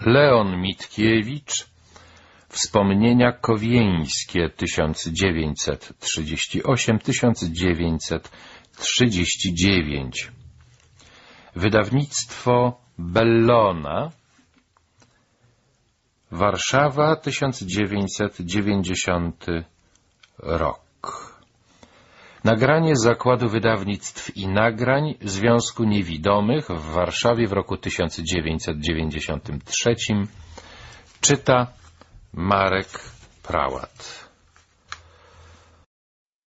Leon Mitkiewicz Wspomnienia Kowieńskie 1938-1939 Wydawnictwo Bellona Warszawa 1990 rok Nagranie Zakładu Wydawnictw i Nagrań Związku Niewidomych w Warszawie w roku 1993 czyta Marek Prałat